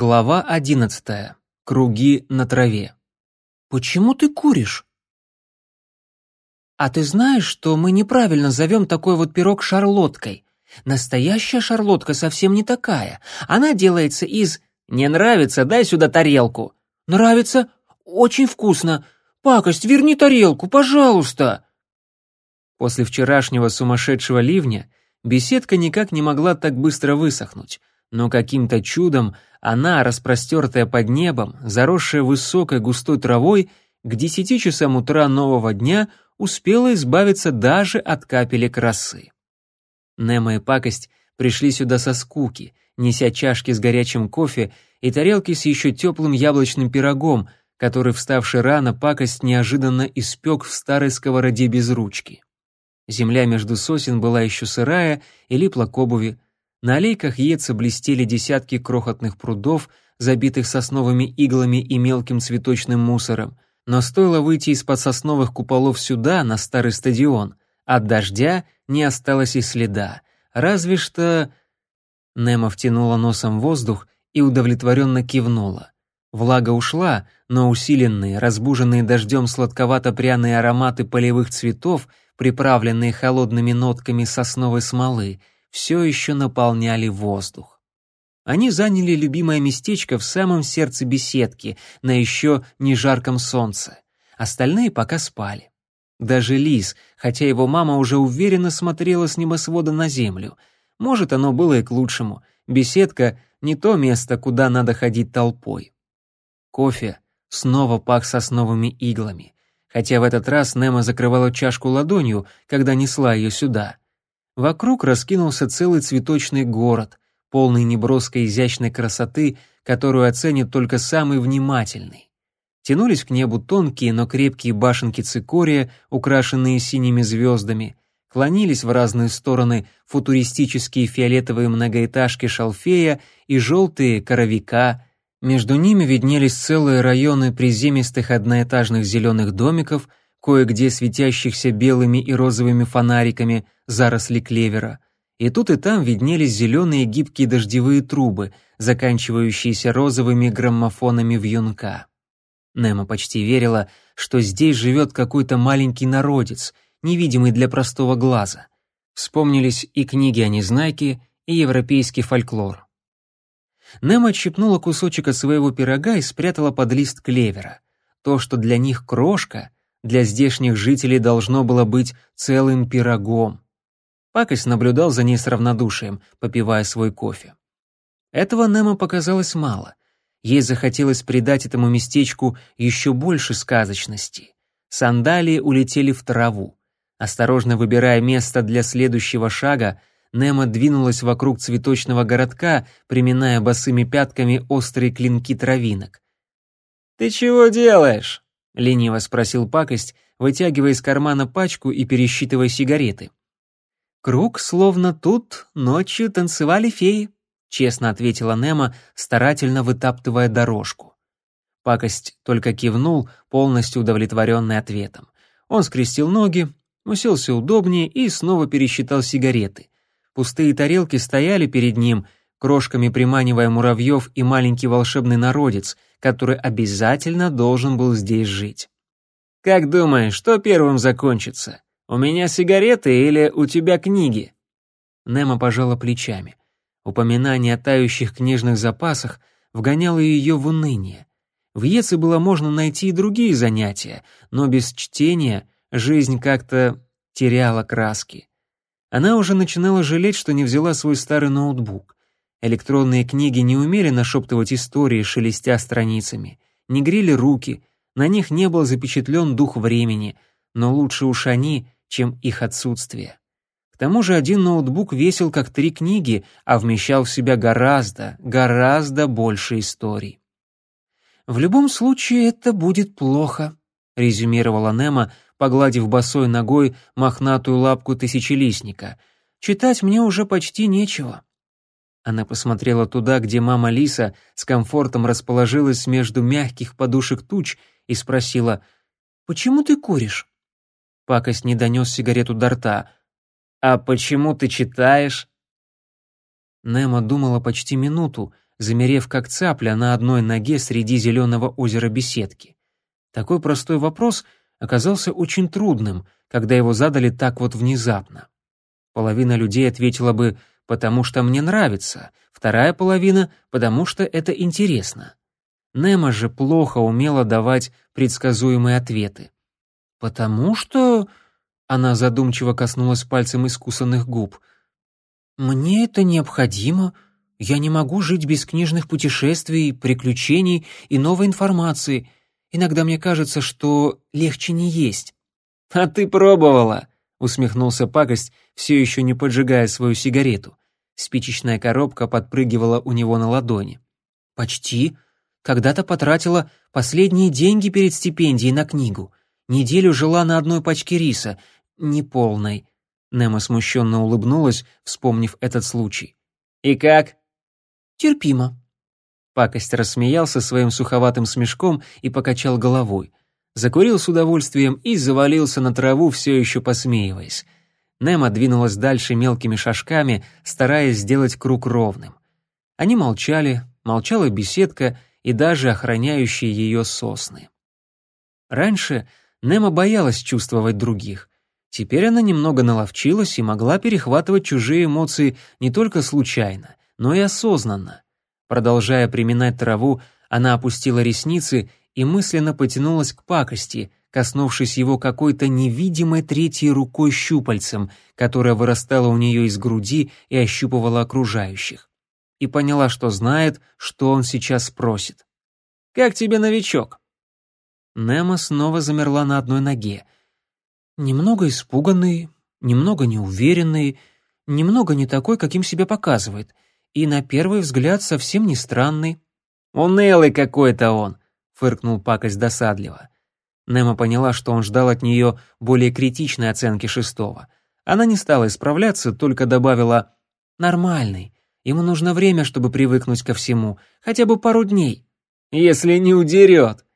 Глава одиннадцатая. Круги на траве. «Почему ты куришь?» «А ты знаешь, что мы неправильно зовем такой вот пирог шарлоткой? Настоящая шарлотка совсем не такая. Она делается из... Не нравится? Дай сюда тарелку. Нравится? Очень вкусно. Пакость, верни тарелку, пожалуйста!» После вчерашнего сумасшедшего ливня беседка никак не могла так быстро высохнуть, но каким-то чудом она, распростертая под небом, заросшая высокой густой травой, к десяти часам утра нового дня успела избавиться даже от капелек росы. Немо и Пакость пришли сюда со скуки, неся чашки с горячим кофе и тарелки с еще теплым яблочным пирогом, который, вставший рано, Пакость неожиданно испек в старой сковороде без ручки. Земля между сосен была еще сырая и липла к обуви, на аллейках Еца блестели десятки крохотных прудов, забитых сосновыми иглами и мелким цветочным мусором, но стоило выйти из-под сосновых куполов сюда, на старый стадион, от дождя не осталось и следа, разве что... Немо втянула носом воздух и удовлетворенно кивнула. Влага ушла, но усиленные, разбуженные дождем сладковато-пряные ароматы полевых цветов, приправленные холодными нотками сосновой смолы, все еще наполняли воздух. Они заняли любимое местечко в самом сердце беседки, на еще не жарком солнце. Остальные пока спали. Даже лис, хотя его мама уже уверенно смотрела с небосвода на землю. Может, оно было и к лучшему. Беседка — не то место, куда надо ходить толпой. Кофе снова пах сосновыми иглами. Хотя в этот раз Немо закрывала чашку ладонью, когда несла ее сюда — Вокруг раскинулся целый цветочный город, полный неброской изящной красоты, которую оценит только самый внимательный. Тянулись к небу тонкие, но крепкие башенки цикория, украшенные синими звездами, клонились в разные стороны футуристические фиолетовые многоэтажки шалфея и желтые коровика, между ними виднелись целые районы приземистых одноэтажных зеленых домиков, кое-где светящихся белыми и розовыми фонариками, заросли клевера. И тут и там виднелись зеленые гибкие дождевые трубы, заканчивающиеся розовыми граммофонами вьюнка. Немо почти верила, что здесь живет какой-то маленький народец, невидимый для простого глаза. Вспомнились и книги о Незнайке, и европейский фольклор. Немо отщипнула кусочек от своего пирога и спрятала под лист клевера. То, что для них крошка, для здешних жителей должно было быть целым пирогом. Пакость наблюдал за ней с равнодушием, попивая свой кофе. Этого Немо показалось мало. Ей захотелось придать этому местечку еще больше сказочности. Сандалии улетели в траву. Осторожно выбирая место для следующего шага, Немо двинулась вокруг цветочного городка, приминая босыми пятками острые клинки травинок. «Ты чего делаешь?» — лениво спросил пакость, вытягивая из кармана пачку и пересчитывая сигареты. «Круг, словно тут, ночью танцевали феи», — честно ответила Немо, старательно вытаптывая дорожку. Пакость только кивнул, полностью удовлетворенный ответом. Он скрестил ноги, уселся удобнее и снова пересчитал сигареты. Пустые тарелки стояли перед ним, крошками приманивая муравьев и маленький волшебный народец, который обязательно должен был здесь жить. «Как думаешь, что первым закончится? У меня сигареты или у тебя книги?» Немо пожала плечами. Упоминание о тающих книжных запасах вгоняло ее в уныние. В Еце было можно найти и другие занятия, но без чтения жизнь как-то теряла краски. Она уже начинала жалеть, что не взяла свой старый ноутбук. Электронные книги не умели нашептывать истории, шелестя страницами, не грели руки, на них не был запечатлен дух времени, но лучше уж они, чем их отсутствие. К тому же один ноутбук весил как три книги, а вмещал в себя гораздо, гораздо больше историй. «В любом случае это будет плохо», — резюмировала Немо, погладив босой ногой мохнатую лапку тысячелистника. «Читать мне уже почти нечего». Она посмотрела туда, где мама Лиса с комфортом расположилась между мягких подушек туч и спросила, «Почему ты куришь?» Пакость не донес сигарету до рта. «А почему ты читаешь?» Немо думала почти минуту, замерев как цапля на одной ноге среди зеленого озера беседки. Такой простой вопрос оказался очень трудным, когда его задали так вот внезапно. Половина людей ответила бы «потому что мне нравится», вторая половина «потому что это интересно». Немо же плохо умела давать предсказуемые ответы. «Потому что...» — она задумчиво коснулась пальцем искусанных губ. «Мне это необходимо. Я не могу жить без книжных путешествий, приключений и новой информации. Иногда мне кажется, что легче не есть». «А ты пробовала?» — усмехнулся пакость, все еще не поджигая свою сигарету. Спичечная коробка подпрыгивала у него на ладони. «Почти. Когда-то потратила последние деньги перед стипендией на книгу. Неделю жила на одной пачке риса, неполной». Немо смущенно улыбнулась, вспомнив этот случай. «И как?» «Терпимо». Пакость рассмеялся своим суховатым смешком и покачал головой закурил с удовольствием и завалился на траву, все еще посмеиваясь. Немо двинулась дальше мелкими шажками, стараясь сделать круг ровным. Они молчали, молчала беседка и даже охраняющие ее сосны. Раньше Немо боялась чувствовать других. Теперь она немного наловчилась и могла перехватывать чужие эмоции не только случайно, но и осознанно. Продолжая приминать траву, она опустила ресницы и мысленно потянулась к пакости, коснувшись его какой-то невидимой третьей рукой щупальцем, которая вырастала у нее из груди и ощупывала окружающих. И поняла, что знает, что он сейчас спросит. «Как тебе новичок?» Немо снова замерла на одной ноге. Немного испуганный, немного неуверенный, немного не такой, каким себя показывает, и на первый взгляд совсем не странный. «Унылый какой-то он», фыркнул пакость досадливо. Немо поняла, что он ждал от нее более критичной оценки шестого. Она не стала исправляться, только добавила «нормальный». Ему нужно время, чтобы привыкнуть ко всему, хотя бы пару дней. Если не удерет.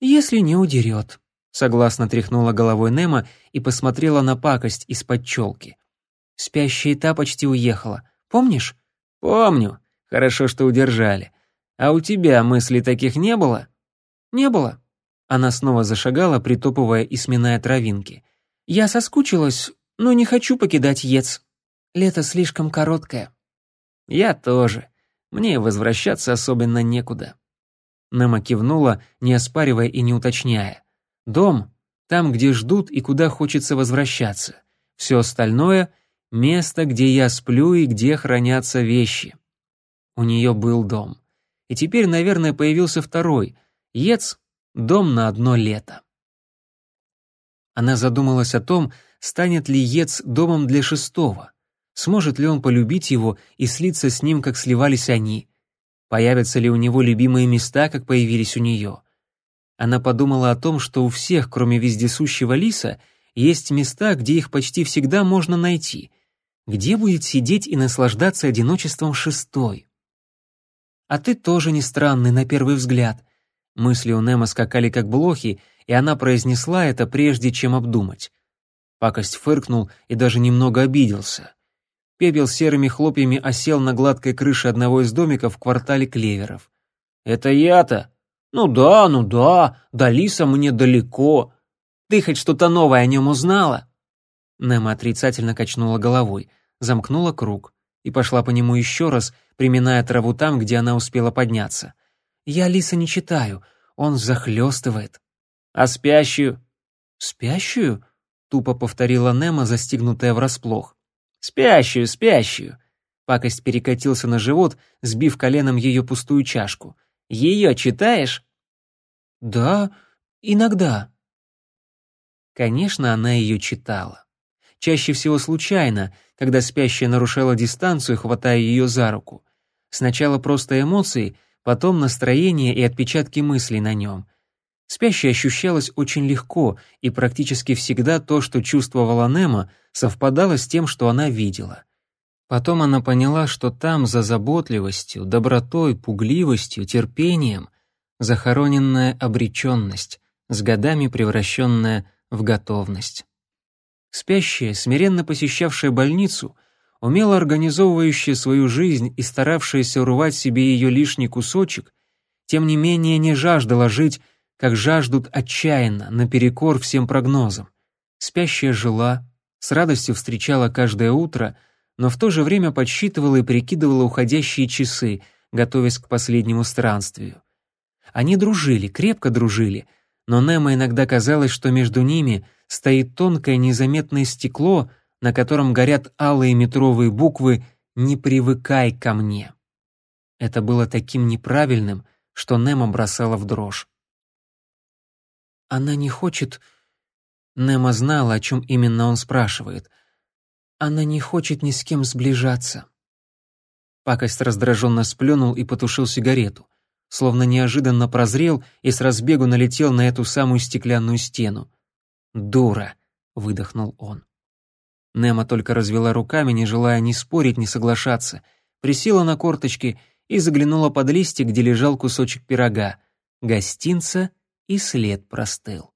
Если не удерет. Согласно тряхнула головой Немо и посмотрела на пакость из-под челки. Спящая та почти уехала. Помнишь? Помню. Хорошо, что удержали. А у тебя мыслей таких не было? «Не было». Она снова зашагала, притопывая и сминая травинки. «Я соскучилась, но не хочу покидать Ец. Лето слишком короткое». «Я тоже. Мне возвращаться особенно некуда». Немо кивнула, не оспаривая и не уточняя. «Дом — там, где ждут и куда хочется возвращаться. Все остальное — место, где я сплю и где хранятся вещи». У нее был дом. И теперь, наверное, появился второй — Ец — дом на одно лето. Она задумалась о том, станет ли Ец домом для шестого, сможет ли он полюбить его и слиться с ним, как сливались они, появятся ли у него любимые места, как появились у нее. Она подумала о том, что у всех, кроме вездесущего лиса, есть места, где их почти всегда можно найти, где будет сидеть и наслаждаться одиночеством шестой. А ты тоже не странный на первый взгляд, Мысли у Немо скакали как блохи, и она произнесла это прежде, чем обдумать. Пакость фыркнул и даже немного обиделся. Пепел серыми хлопьями осел на гладкой крыше одного из домиков в квартале клеверов. «Это я-то? Ну да, ну да, до Лиса мне далеко. Ты хоть что-то новое о нем узнала?» Немо отрицательно качнула головой, замкнула круг и пошла по нему еще раз, приминая траву там, где она успела подняться — я Лиса не читаю, он захлестывает. А спящую? Спящую? Тупо повторила Немо, застигнутая врасплох. Спящую, спящую. Пакость перекатился на живот, сбив коленом ее пустую чашку. Ее читаешь? Да, иногда. Конечно, она ее читала. Чаще всего случайно, когда спящая нарушала дистанцию, хватая ее за руку. Сначала просто эмоции, потом настроение и отпечатки мыслей на нем. Спящее ощущалось очень легко, и практически всегда то, что чувствовала Немо, совпадало с тем, что она видела. Потом она поняла, что там за заботливостью, добротой, пугливостью, терпением захороненная обреченность, с годами превращенная в готовность. Спящая, смиренно посещавшая больницу, умело организовывающая свою жизнь и старавшаяся урвать себе ее лишний кусочек, тем не менее не жаждала жить, как жаждут отчаянно, наперекор всем прогнозам. Спящая жила, с радостью встречала каждое утро, но в то же время подсчитывала и прикидывала уходящие часы, готовясь к последнему странствию. Они дружили, крепко дружили, но Немо иногда казалось, что между ними стоит тонкое незаметное стекло, на котором горят алые метровые буквы «Не привыкай ко мне». Это было таким неправильным, что Немо бросала в дрожь. «Она не хочет...» Немо знала, о чем именно он спрашивает. «Она не хочет ни с кем сближаться». Пакость раздраженно сплюнул и потушил сигарету, словно неожиданно прозрел и с разбегу налетел на эту самую стеклянную стену. «Дура!» — выдохнул он. Немо только развела руками, не желая ни спорить, ни соглашаться, присела на корточки и заглянула под листик, где лежал кусочек пирога, гостинца, и след простыл.